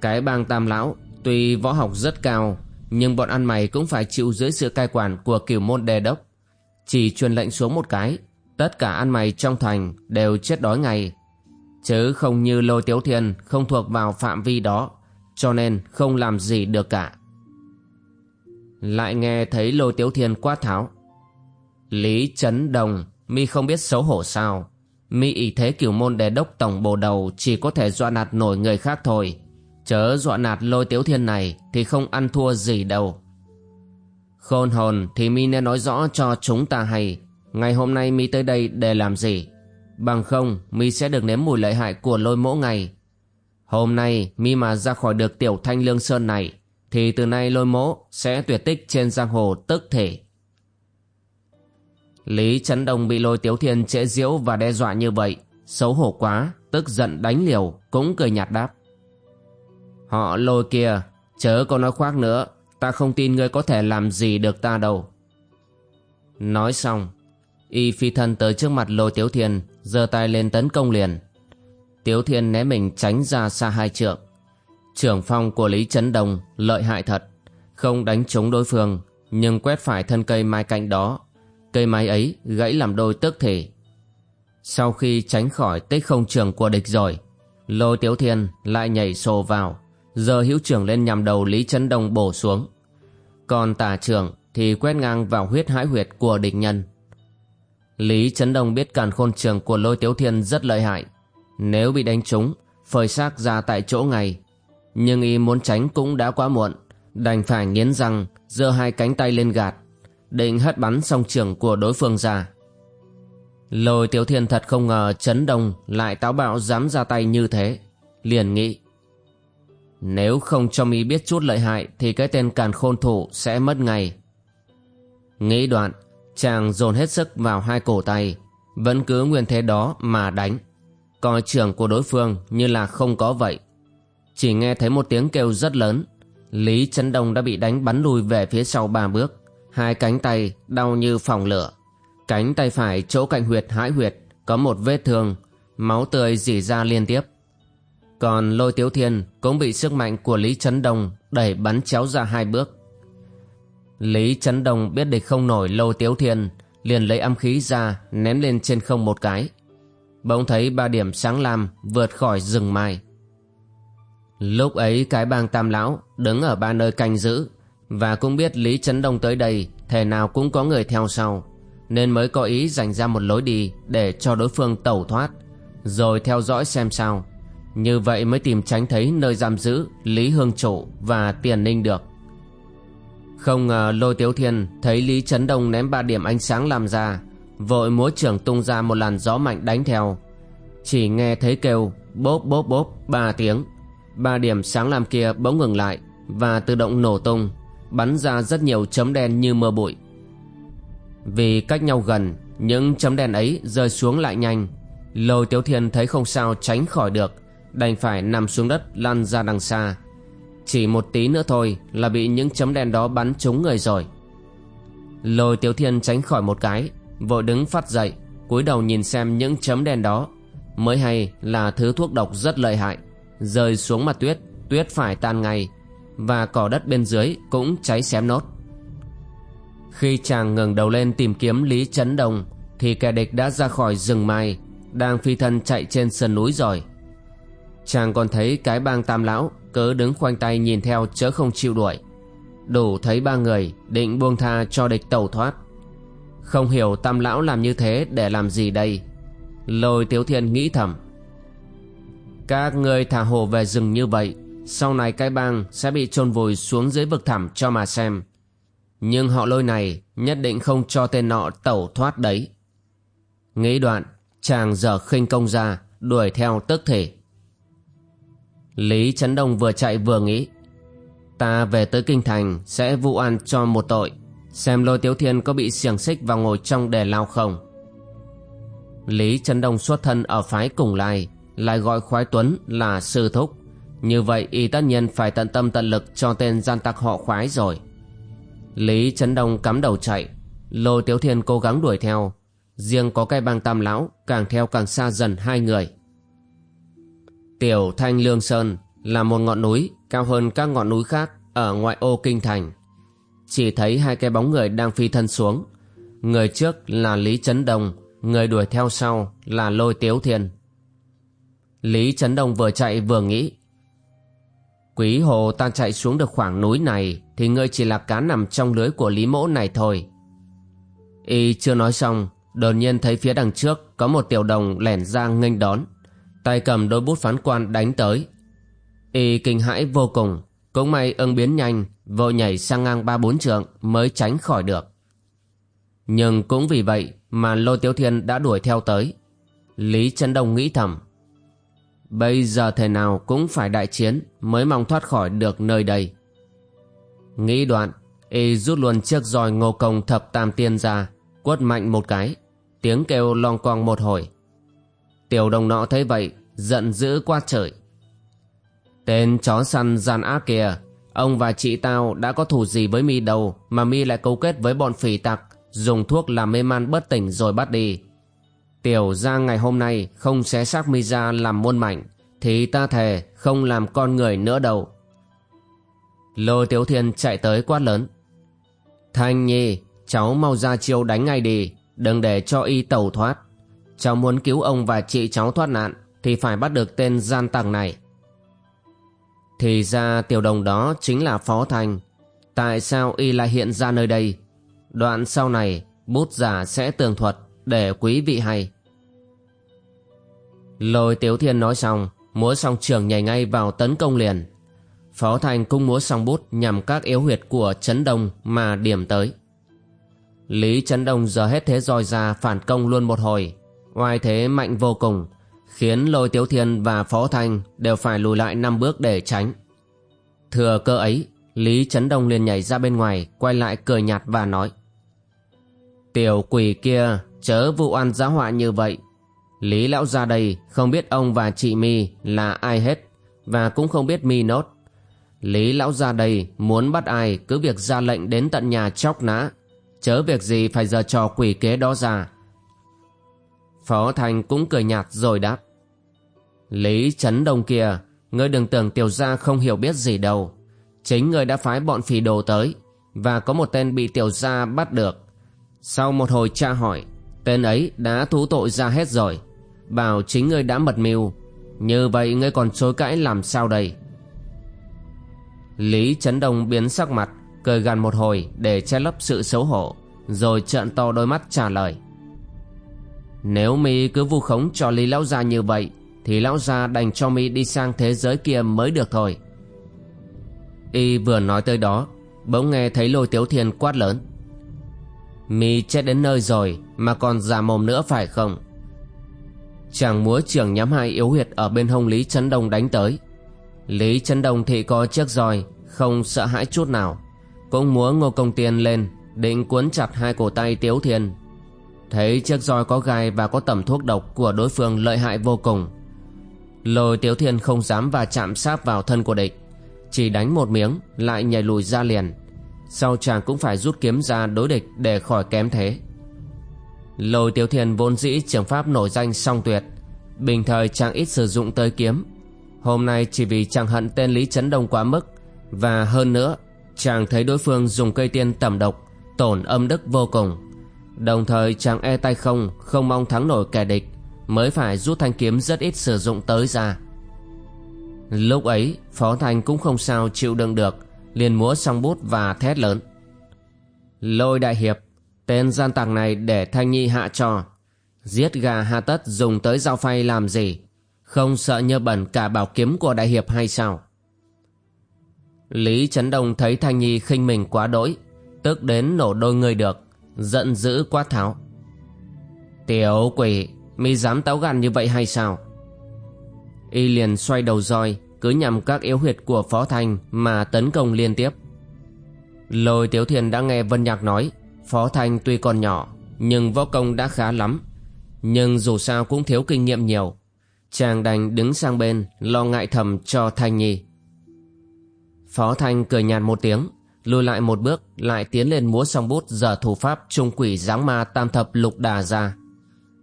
Cái bang tam lão, tuy võ học rất cao, Nhưng bọn ăn mày cũng phải chịu dưới sự cai quản của cửu môn đề đốc. Chỉ truyền lệnh xuống một cái, Tất cả ăn mày trong thành đều chết đói ngày Chứ không như Lôi Tiếu Thiên không thuộc vào phạm vi đó cho nên không làm gì được cả. Lại nghe thấy lôi tiếu thiên quát tháo. Lý trấn đồng, mi không biết xấu hổ sao? Mi ý thế cửu môn đề đốc tổng bồ đầu chỉ có thể dọa nạt nổi người khác thôi. Chớ dọa nạt lôi tiếu thiên này thì không ăn thua gì đâu. Khôn hồn thì mi nên nói rõ cho chúng ta hay. Ngày hôm nay mi tới đây để làm gì? Bằng không, mi sẽ được nếm mùi lợi hại của lôi mỗ ngày. Hôm nay mi mà ra khỏi được tiểu thanh lương sơn này thì từ nay lôi mỗ sẽ tuyệt tích trên giang hồ tức thể. Lý Trấn Đông bị lôi tiếu thiên trễ diễu và đe dọa như vậy, xấu hổ quá, tức giận đánh liều, cũng cười nhạt đáp. Họ lôi kia, chớ có nói khoác nữa, ta không tin ngươi có thể làm gì được ta đâu. Nói xong, y phi thân tới trước mặt lôi tiếu thiên, giơ tay lên tấn công liền. Tiếu Thiên né mình tránh ra xa hai trượng. Trưởng phong của Lý Trấn Đông lợi hại thật, không đánh trúng đối phương, nhưng quét phải thân cây mai cạnh đó. Cây mai ấy gãy làm đôi tức thể. Sau khi tránh khỏi tích không trường của địch rồi, lôi Tiếu Thiên lại nhảy sổ vào, giờ hữu trưởng lên nhằm đầu Lý Trấn Đông bổ xuống. Còn tả trưởng thì quét ngang vào huyết hãi huyệt của địch nhân. Lý Trấn Đông biết càn khôn trường của lôi Tiếu Thiên rất lợi hại, nếu bị đánh trúng, phơi xác ra tại chỗ ngay. Nhưng y muốn tránh cũng đã quá muộn, đành phải nghiến răng, giơ hai cánh tay lên gạt, định hất bắn song trường của đối phương ra. Lôi Tiểu Thiên thật không ngờ chấn đông lại táo bạo dám ra tay như thế, liền nghĩ. Nếu không cho mi biết chút lợi hại Thì cái tên càn khôn thủ sẽ mất ngay Nghĩ đoạn Chàng dồn hết sức vào hai cổ tay Vẫn cứ nguyên thế đó mà đánh Coi trường của đối phương như là không có vậy. Chỉ nghe thấy một tiếng kêu rất lớn. Lý Trấn Đông đã bị đánh bắn lùi về phía sau ba bước. Hai cánh tay đau như phòng lửa. Cánh tay phải chỗ cạnh huyệt hãi huyệt Có một vết thương. Máu tươi dỉ ra liên tiếp. Còn lôi tiếu thiên cũng bị sức mạnh của Lý Trấn Đông Đẩy bắn chéo ra hai bước. Lý Trấn Đông biết địch không nổi lôi tiếu thiên Liền lấy âm khí ra Ném lên trên không một cái. Bỗng thấy ba điểm sáng lam Vượt khỏi rừng mai. Lúc ấy, cái bang tam lão Đứng ở ba nơi canh giữ Và cũng biết Lý Trấn Đông tới đây Thể nào cũng có người theo sau, Nên mới có ý dành ra một lối đi Để cho đối phương tẩu thoát, Rồi theo dõi xem sao. Như vậy mới tìm tránh thấy nơi giam giữ Lý Hương trụ và Tiền Ninh được. Không ngờ Lôi Tiếu Thiên Thấy Lý Trấn Đông ném ba điểm ánh sáng làm ra Vội múa trưởng tung ra một làn gió mạnh đánh theo. Chỉ nghe thấy kêu, Bốp bốp bốp, ba tiếng. Ba điểm sáng làm kia bỗng ngừng lại Và tự động nổ tung, Bắn ra rất nhiều chấm đen như mưa bụi. Vì cách nhau gần, Những chấm đen ấy rơi xuống lại nhanh. Lôi Tiếu Thiên thấy không sao tránh khỏi được, Đành phải nằm xuống đất lăn ra đằng xa. Chỉ một tí nữa thôi Là bị những chấm đen đó bắn trúng người rồi. Lôi Tiếu Thiên tránh khỏi một cái Vội đứng phát dậy, cúi đầu nhìn xem những chấm đen đó. Mới hay là thứ thuốc độc rất lợi hại. Rơi xuống mặt tuyết Tuyết phải tan ngay, Và cỏ đất bên dưới cũng cháy xém nốt. Khi chàng ngẩng đầu lên tìm kiếm Lý Trấn Đông, Thì kẻ địch đã ra khỏi rừng mai, Đang phi thân chạy trên sườn núi rồi. Chàng còn thấy cái bang tam lão Cớ đứng khoanh tay nhìn theo chớ không chịu đuổi. Đủ thấy ba người định buông tha cho địch tẩu thoát. Không hiểu tam lão làm như thế để làm gì đây? Lôi tiếu thiên nghĩ thầm. Các người thả hồ về rừng như vậy, Sau này cái bang sẽ bị chôn vùi xuống dưới vực thẳm cho mà xem. Nhưng họ lôi này nhất định không cho tên nọ tẩu thoát đấy. Nghĩ đoạn, Chàng giờ khinh công ra, Đuổi theo tức thể Lý Trấn Đông vừa chạy vừa nghĩ, Ta về tới Kinh Thành Sẽ vụ an cho một tội. Xem lôi tiếu thiên có bị xiềng xích vào ngồi trong đề lao không. Lý Trấn Đông xuất thân ở phái cùng lai, lại gọi khoái tuấn là sư thúc. Như vậy, y tất nhiên phải tận tâm tận lực cho tên gian tặc họ khoái rồi. Lý trấn đông cắm đầu chạy. Lôi tiếu thiên cố gắng đuổi theo. Riêng có cái bang tam lão, càng theo càng xa dần hai người. Tiểu thanh lương sơn là một ngọn núi cao hơn các ngọn núi khác ở ngoại ô kinh thành chỉ thấy hai cái bóng người đang phi thân xuống. Người trước là lý trấn đông, người đuổi theo sau là lôi tiếu thiên. Lý Trấn Đông vừa chạy vừa nghĩ, Quý hồ, ta chạy xuống được khoảng núi này Thì ngươi chỉ là cá nằm trong lưới của Lý Mỗ này thôi. Y chưa nói xong, Đột nhiên thấy phía đằng trước Có một tiểu đồng lẻn ra nghênh đón. Tay cầm đôi bút phán quan đánh tới. Y kinh hãi vô cùng, Cũng may ưng biến nhanh Vội nhảy sang ngang ba bốn trượng Mới tránh khỏi được Nhưng cũng vì vậy Mà lôi Tiếu Thiên đã đuổi theo tới Lý Trấn Đông nghĩ thầm Bây giờ thể nào cũng phải đại chiến mới mong thoát khỏi được nơi đây. Nghĩ đoạn, y rút luôn chiếc roi ngô công thập tam tiên ra, quất mạnh một cái, tiếng kêu long quang một hồi. Tiểu đồng nọ thấy vậy, giận dữ qua trời. Tên chó săn gian ác kìa, ông và chị tao đã có thù gì với mi đâu mà mi lại cấu kết với bọn phỉ tặc, dùng thuốc làm mê man bất tỉnh rồi bắt đi. Tiểu ra ngày hôm nay không xé xác mi ra làm muôn mảnh Thì ta thề không làm con người nữa đâu. Lôi Tiếu Thiên chạy tới quát lớn. Thanh Nhi Cháu mau ra chiêu đánh ngay đi Đừng để cho y tẩu thoát. Cháu muốn cứu ông và chị cháu thoát nạn Thì phải bắt được tên gian tặc này. Thì ra tiểu đồng đó chính là Phó Thanh Tại sao y lại hiện ra nơi đây Đoạn sau này Bút giả sẽ tường thuật Để quý vị hay Lôi Tiếu Thiên nói xong, múa song trường nhảy ngay vào tấn công liền. Phó Thành cũng múa song bút nhằm các yếu huyệt của Trấn Đông mà điểm tới. Lý Trấn Đông giờ hết thế roi ra phản công luôn một hồi, oai thế mạnh vô cùng, khiến Lôi Tiếu Thiên và Phó Thanh đều phải lùi lại năm bước để tránh. Thừa cơ ấy, Lý Trấn Đông liền nhảy ra bên ngoài, quay lại cười nhạt và nói. Tiểu quỷ kia, chớ vụ oan giá họa như vậy. Lý lão ra đây không biết ông và chị mi là ai hết, và cũng không biết mi nốt. Lý lão ra đây muốn bắt ai cứ việc ra lệnh đến tận nhà chóc nã, chớ việc gì phải giờ trò quỷ kế đó ra. Phó Thành cũng cười nhạt rồi đáp. Lý Trấn Đông kia, ngươi đừng tưởng tiểu gia không hiểu biết gì đâu. Chính ngươi đã phái bọn phỉ đồ tới, và có một tên bị tiểu gia bắt được. Sau một hồi tra hỏi, tên ấy đã thú tội ra hết rồi. Bảo chính ngươi đã mật mưu, như vậy ngươi còn chối cãi làm sao đây? Lý Trấn Đông biến sắc mặt, cười gằn một hồi để che lấp sự xấu hổ, rồi trợn to đôi mắt trả lời. Nếu mi cứ vu khống cho Lý Lão Gia như vậy, Thì Lão Gia đành cho mi đi sang thế giới kia mới được thôi. Y vừa nói tới đó, Bỗng nghe thấy lôi tiếu thiên quát lớn. Mi chết đến nơi rồi Mà còn già mồm nữa phải không? Chàng múa trưởng nhắm hai yếu huyệt Ở bên hông Lý Trấn Đông đánh tới. Lý Trấn Đông thì có chiếc roi, Không sợ hãi chút nào. Cũng múa ngô công tiên lên, Định cuốn chặt hai cổ tay Tiếu Thiên Thấy chiếc roi có gai và có tẩm thuốc độc của đối phương lợi hại vô cùng. Lôi Tiếu Thiên không dám và chạm sát vào thân của địch, Chỉ đánh một miếng, lại nhảy lùi ra liền. Sau chàng cũng phải rút kiếm ra đối địch để khỏi kém thế. Lôi Tiếu Thiên vốn dĩ trường pháp nổi danh song tuyệt, Bình thời chàng ít sử dụng tới kiếm. Hôm nay chỉ vì chàng hận tên Lý Trấn Đông quá mức, Và hơn nữa, Chàng thấy đối phương dùng cây tiên tẩm độc, Tổn âm đức vô cùng. Đồng thời chàng e tay không Không mong thắng nổi kẻ địch, Mới phải rút thanh kiếm rất ít sử dụng tới ra. Lúc ấy, Phó Thành cũng không sao chịu đựng được, liền múa song bút và thét lớn. Lôi đại hiệp, Tên gian tặc này để Thanh Nhi hạ cho Giết gà hạ tất dùng tới dao phay làm gì? Không sợ nhơ bẩn cả bảo kiếm của đại hiệp hay sao? Lý Trấn Đông thấy Thanh Nhi khinh mình quá đỗi, Tức đến nổ đôi người được. Giận dữ quát tháo. Tiểu quỷ, Mi dám táo gan như vậy hay sao? Y liền xoay đầu roi, Cứ nhằm các yếu huyệt của Phó Thanh Mà tấn công liên tiếp. Lôi Tiếu Thiền đã nghe Vân Nhạc nói, Phó Thanh tuy còn nhỏ, Nhưng võ công đã khá lắm. Nhưng dù sao cũng thiếu kinh nghiệm nhiều. Chàng đành đứng sang bên, Lo ngại thầm cho Thanh Nhi. Phó Thanh cười nhạt một tiếng lùi lại một bước, lại tiến lên múa song bút giờ thủ pháp trung quỷ giáng ma tam thập lục đà ra.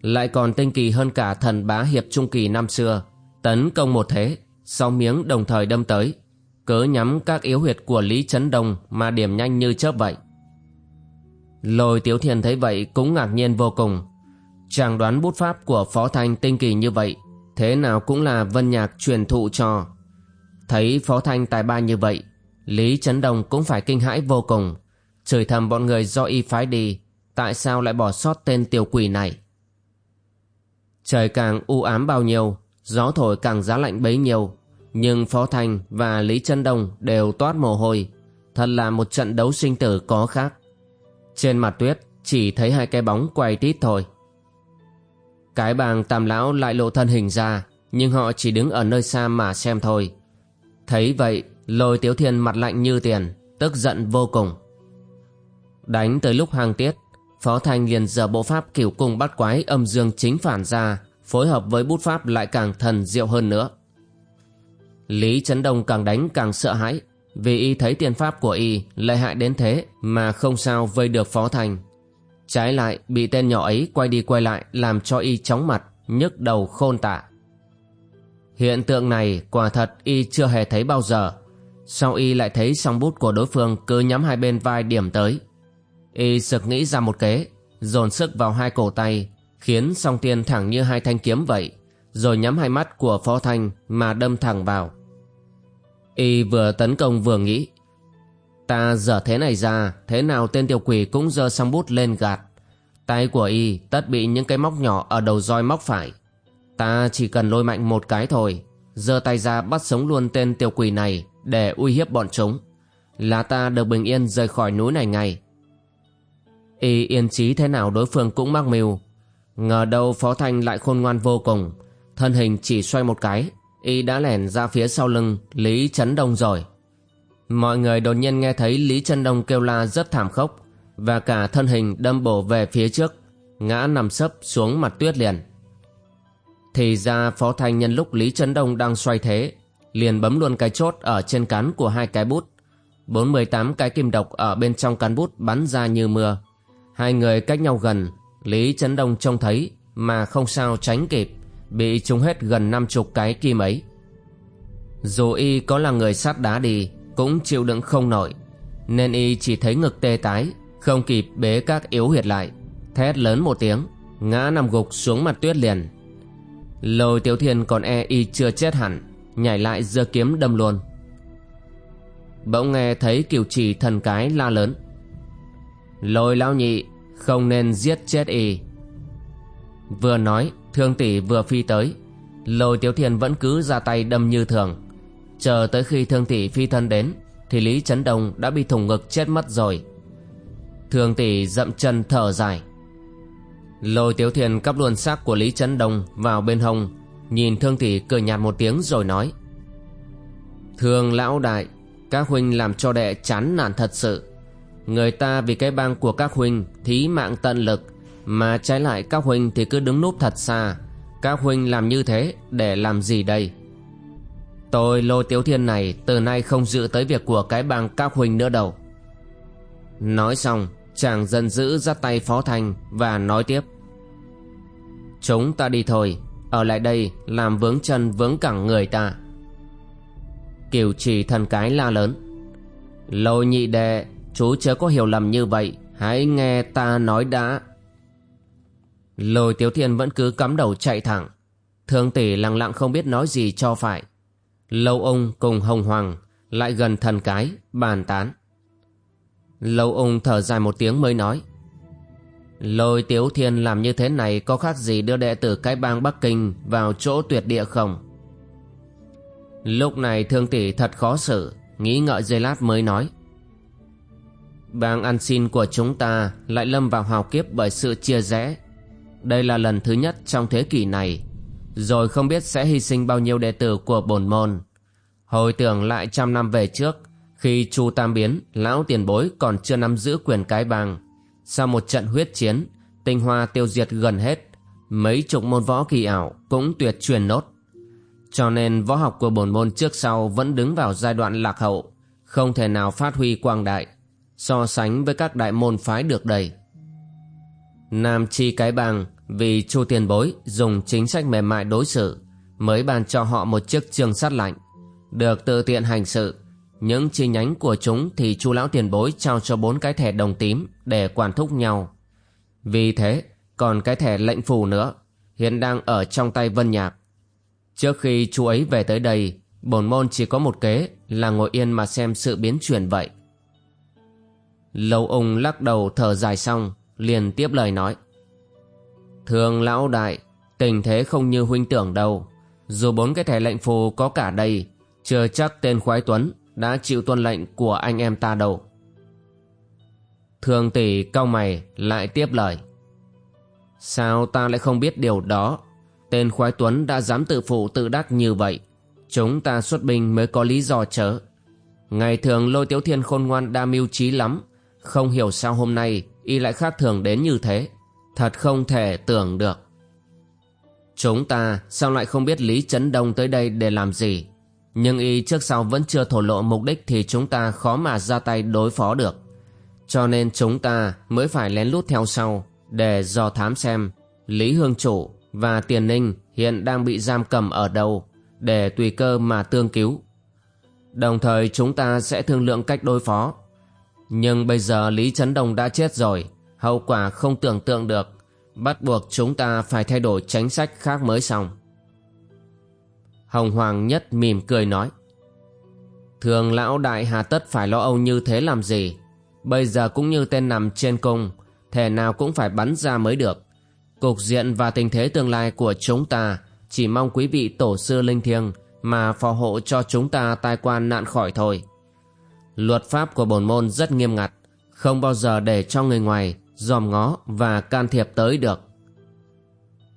Lại còn tinh kỳ hơn cả thần bá hiệp trung kỳ năm xưa, tấn công một thế, sau miếng đồng thời đâm tới. Cớ nhắm các yếu huyệt của lý trấn đông mà điểm nhanh như chớp vậy. Lôi tiếu thiền thấy vậy cũng ngạc nhiên vô cùng. Chàng đoán bút pháp của phó thanh tinh kỳ như vậy, thế nào cũng là vân nhạc truyền thụ cho. Thấy phó thanh tài ba như vậy Lý Trấn Đông cũng phải kinh hãi vô cùng. Chửi thầm bọn người do y phái đi, Tại sao lại bỏ sót tên tiểu quỷ này? Trời càng u ám bao nhiêu, Gió thổi càng giá lạnh bấy nhiêu, Nhưng Phó Thành và Lý Trấn Đông đều toát mồ hôi. Thật là một trận đấu sinh tử có khác. Trên mặt tuyết chỉ thấy hai cái bóng quay tít thôi. Cái bàng tam lão lại lộ thân hình ra, Nhưng họ chỉ đứng ở nơi xa mà xem thôi. Thấy vậy Lôi Tiếu Thiên mặt lạnh như tiền, Tức giận vô cùng. Đánh tới lúc hàng tiết, Phó Thanh liền giờ bộ pháp kiểu cung bắt quái âm dương chính phản ra, Phối hợp với bút pháp lại càng thần diệu hơn nữa. Lý Trấn Đông càng đánh càng sợ hãi, Vì y thấy tiền pháp của y lợi hại đến thế Mà không sao vây được Phó Thanh. Trái lại, bị tên nhỏ ấy quay đi quay lại Làm cho y chóng mặt, nhức đầu khôn tạ Hiện tượng này quả thật y chưa hề thấy bao giờ sau y lại thấy song bút của đối phương cứ nhắm hai bên vai điểm tới. Y sực nghĩ ra một kế, dồn sức vào hai cổ tay, khiến song tiên thẳng như hai thanh kiếm vậy, rồi nhắm hai mắt của phó thanh mà đâm thẳng vào. Y vừa tấn công vừa nghĩ, ta dở thế này ra, thế nào tên tiểu quỷ cũng giơ song bút lên gạt. Tay của y tất bị những cái móc nhỏ ở đầu roi móc phải. Ta chỉ cần lôi mạnh một cái thôi, giơ tay ra bắt sống luôn tên tiểu quỷ này để uy hiếp bọn chúng. Là ta được bình yên rời khỏi núi này ngay. Y yên chí thế nào đối phương cũng mắc mưu. Ngờ đâu phó thanh lại khôn ngoan vô cùng. Thân hình chỉ xoay một cái y đã lẻn ra phía sau lưng lý trấn đông rồi. Mọi người đột nhiên nghe thấy Lý trấn Đông kêu la rất thảm khốc và cả thân hình đâm bổ về phía trước, ngã nằm sấp xuống mặt tuyết liền. Thì ra Phó Thanh nhân lúc Lý Trấn Đông đang xoay thế, liền bấm luôn cái chốt ở trên cán của hai cái bút. 48 cái kim độc ở bên trong cán bút bắn ra như mưa. Hai người cách nhau gần, Lý Trấn Đông trông thấy mà không sao tránh kịp, bị trúng hết gần năm chục cái kim ấy. Dù y có là người sát đá đi, cũng chịu đựng không nổi, nên y chỉ thấy ngực tê tái, không kịp bế các yếu huyệt lại, thét lớn một tiếng, ngã nằm gục xuống mặt tuyết liền. Lôi Tiểu Thiên còn e y chưa chết hẳn, nhảy lại giơ kiếm đâm luôn. Bỗng nghe thấy kiều trì thần cái la lớn. Lôi lão nhị, không nên giết chết y. Vừa nói, thương tỷ vừa phi tới. Lôi Tiểu Thiên vẫn cứ ra tay đâm như thường. Chờ tới khi thương tỷ phi thân đến, thì Lý Trấn Đông đã bị thủng ngực chết mất rồi. Thương tỷ dậm chân thở dài. Lôi Tiếu Thiên cắp luôn xác của Lý Trấn Đông vào bên hông, nhìn Thương Tỷ cười nhạt một tiếng rồi nói. Thương lão đại, các huynh làm cho đệ chán nản thật sự. Người ta vì cái bang của các huynh thí mạng tận lực, mà trái lại các huynh thì cứ đứng núp thật xa. Các huynh làm như thế để làm gì đây? Tôi lôi tiếu thiên này từ nay không dự tới việc của cái bang các huynh nữa đâu. Nói xong, chàng dần dữ dắt tay Phó Thanh và nói tiếp. Chúng ta đi thôi, ở lại đây làm vướng chân vướng cẳng người ta. Kiều trì thần cái la lớn. Lôi nhị đệ, chú chớ có hiểu lầm như vậy, hãy nghe ta nói đã. Lôi tiếu thiên vẫn cứ cắm đầu chạy thẳng. Thương tỷ lặng lặng không biết nói gì cho phải. Lâu ông cùng hồng hoàng lại gần thần cái, bàn tán. Lâu ung thở dài một tiếng mới nói. Lôi tiếu thiên làm như thế này có khác gì đưa đệ tử cái bang Bắc Kinh vào chỗ tuyệt địa không? Lúc này thương tỷ thật khó xử, nghĩ ngợi giây lát mới nói. Bang ăn xin của chúng ta lại lâm vào hào kiếp bởi sự chia rẽ. Đây là lần thứ nhất trong thế kỷ này, rồi không biết sẽ hy sinh bao nhiêu đệ tử của bổn môn. Hồi tưởng lại trăm năm về trước, khi Chu Tam Biến, lão tiền bối còn chưa nắm giữ quyền cái bang, sau một trận huyết chiến, tinh hoa tiêu diệt gần hết, mấy chục môn võ kỳ ảo cũng tuyệt truyền nốt. Cho nên võ học của bổn môn trước sau vẫn đứng vào giai đoạn lạc hậu, không thể nào phát huy quang đại, so sánh với các đại môn phái được đầy. Nam chi cái bang vì chu tiền bối dùng chính sách mềm mại đối xử mới ban cho họ một chiếc trường sắt lạnh, được tự tiện hành sự những chi nhánh của chúng thì chu lão tiền bối trao cho bốn cái thẻ đồng tím để quản thúc nhau. Vì thế, còn cái thẻ lệnh phù nữa, hiện đang ở trong tay Vân Nhạc. Trước khi chú ấy về tới đây, bổn môn chỉ có một kế là ngồi yên mà xem sự biến chuyển vậy. Lâu ung lắc đầu thở dài xong, liền tiếp lời nói. Thường lão đại, tình thế không như huynh tưởng đâu. Dù bốn cái thẻ lệnh phù có cả đây, chưa chắc tên khoái tuấn đã chịu tuân lệnh của anh em ta đâu. Thường tỷ cao mày lại tiếp lời. Sao ta lại không biết điều đó? Tên khoái tuấn đã dám tự phụ tự đắc như vậy. Chúng ta xuất binh mới có lý do chớ. Ngày thường lôi tiếu thiên khôn ngoan đa mưu trí lắm. Không hiểu sao hôm nay y lại khác thường đến như thế. Thật không thể tưởng được. Chúng ta sao lại không biết Lý Trấn Đông tới đây để làm gì? Nhưng y trước sau vẫn chưa thổ lộ mục đích thì chúng ta khó mà ra tay đối phó được. Cho nên chúng ta mới phải lén lút theo sau để dò thám xem Lý Hương Chủ và Tiền Ninh hiện đang bị giam cầm ở đâu để tùy cơ mà tương cứu. Đồng thời chúng ta sẽ thương lượng cách đối phó. Nhưng bây giờ Lý Trấn Đồng đã chết rồi, hậu quả không tưởng tượng được, bắt buộc chúng ta phải thay đổi chính sách khác mới xong. Hồng Hoàng Nhất mỉm cười nói. Thường lão đại hà tất phải lo âu như thế làm gì? Bây giờ cũng như tên nằm trên cung, thể nào cũng phải bắn ra mới được. Cục diện và tình thế tương lai của chúng ta chỉ mong quý vị tổ sư linh thiêng mà phò hộ cho chúng ta tai quan nạn khỏi thôi. Luật pháp của bổn môn rất nghiêm ngặt, không bao giờ để cho người ngoài dòm ngó và can thiệp tới được.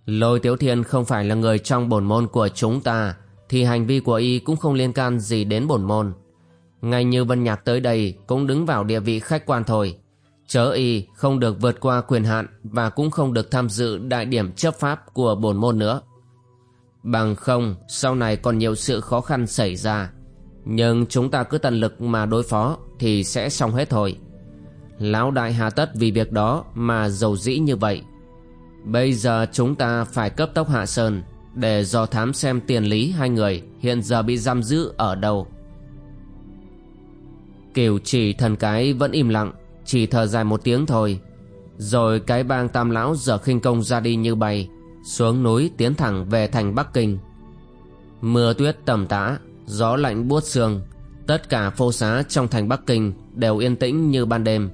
Lôi Tiếu Thiên không phải là người trong bổn môn của chúng ta, thì hành vi của y cũng không liên can gì đến bổn môn. ngay như Vân Nhạc tới đây cũng đứng vào địa vị khách quan thôi. Chớ y không được vượt qua quyền hạn và cũng không được tham dự đại điểm chấp pháp của bổn môn nữa. Bằng không, sau này còn nhiều sự khó khăn xảy ra. Nhưng chúng ta cứ tận lực mà đối phó thì sẽ xong hết thôi. Lão đại hà tất vì việc đó mà giàu dĩ như vậy. Bây giờ chúng ta phải cấp tốc hạ sơn để dò thám xem tiền lý hai người hiện giờ bị giam giữ ở đâu. Kiều chỉ thần cái vẫn im lặng, chỉ thở dài một tiếng thôi. Rồi cái bang tam lão giờ khinh công ra đi như bay, xuống núi tiến thẳng về thành Bắc Kinh. Mưa tuyết tầm tã, gió lạnh buốt xương, tất cả phô xá trong thành Bắc Kinh đều yên tĩnh như ban đêm.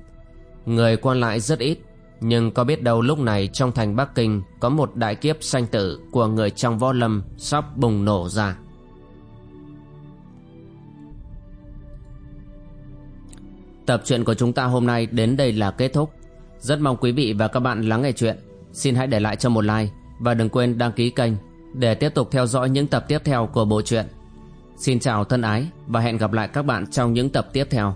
Người quan lại rất ít, nhưng có biết đâu lúc này trong thành Bắc Kinh có một đại kiếp sanh tử của người trong võ lâm sắp bùng nổ ra. Tập truyện của chúng ta hôm nay đến đây là kết thúc. Rất mong quý vị và các bạn lắng nghe chuyện. Xin hãy để lại cho một like và đừng quên đăng ký kênh để tiếp tục theo dõi những tập tiếp theo của bộ truyện. Xin chào thân ái và hẹn gặp lại các bạn trong những tập tiếp theo.